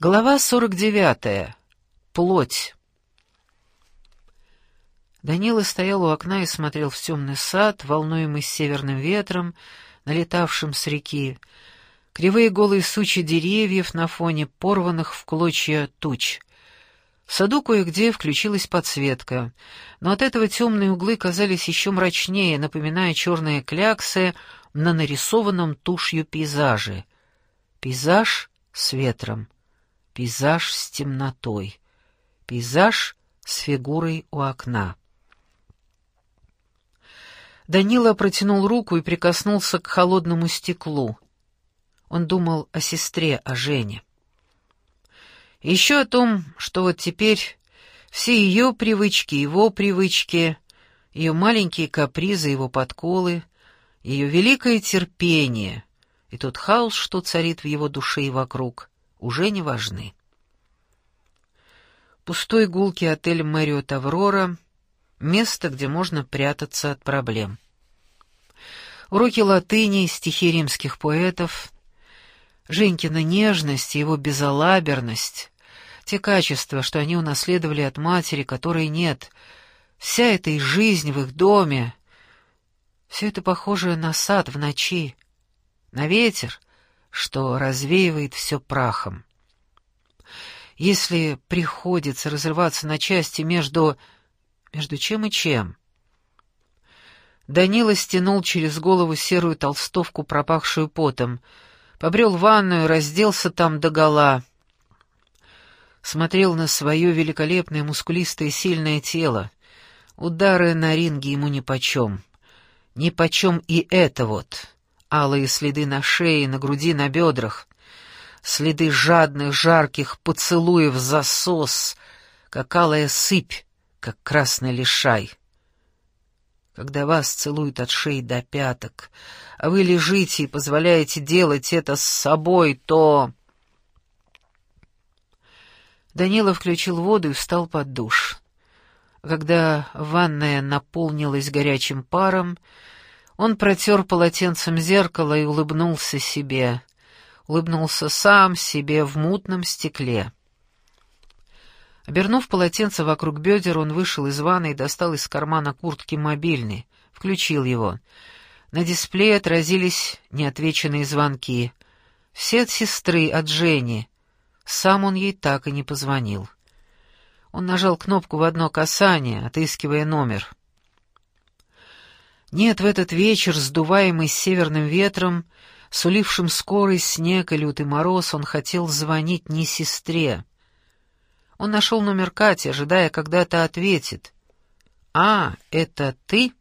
Глава 49. Плоть. Данила стоял у окна и смотрел в темный сад, волнуемый северным ветром, налетавшим с реки, кривые голые сучи деревьев на фоне порванных в клочья туч. В саду кое-где включилась подсветка, но от этого темные углы казались еще мрачнее, напоминая черные кляксы на нарисованном тушью пейзаже. Пейзаж с ветром пейзаж с темнотой, пейзаж с фигурой у окна. Данила протянул руку и прикоснулся к холодному стеклу. Он думал о сестре, о Жене. Еще о том, что вот теперь все ее привычки, его привычки, ее маленькие капризы, его подколы, ее великое терпение и тот хаос, что царит в его душе и вокруг, уже не важны. Пустой гулкий отель «Мэриот Аврора» — место, где можно прятаться от проблем. Уроки латыни, стихи римских поэтов, Женькина нежность и его безалаберность, те качества, что они унаследовали от матери, которой нет, вся эта их жизнь в их доме, все это похоже на сад в ночи, на ветер, что развеивает все прахом. Если приходится разрываться на части между... между чем и чем? Данила стянул через голову серую толстовку, пропахшую потом, побрел в ванную, разделся там догола. Смотрел на свое великолепное, мускулистое, сильное тело. Удары на ринге ему нипочем. Нипочем и это вот алые следы на шее, на груди, на бедрах, следы жадных, жарких поцелуев засос, как алая сыпь, как красный лишай. Когда вас целуют от шеи до пяток, а вы лежите и позволяете делать это с собой, то... Данила включил воду и встал под душ. Когда ванная наполнилась горячим паром, он протер полотенцем зеркало и улыбнулся себе. Улыбнулся сам себе в мутном стекле. Обернув полотенце вокруг бедер, он вышел из ванной и достал из кармана куртки мобильный. Включил его. На дисплее отразились неотвеченные звонки. Все от сестры, от Жени. Сам он ей так и не позвонил. Он нажал кнопку в одно касание, отыскивая номер. Нет, в этот вечер, сдуваемый северным ветром, сулившим скорый снег и лютый мороз, он хотел звонить не сестре. Он нашел номер Кати, ожидая, когда та ответит. «А, это ты?»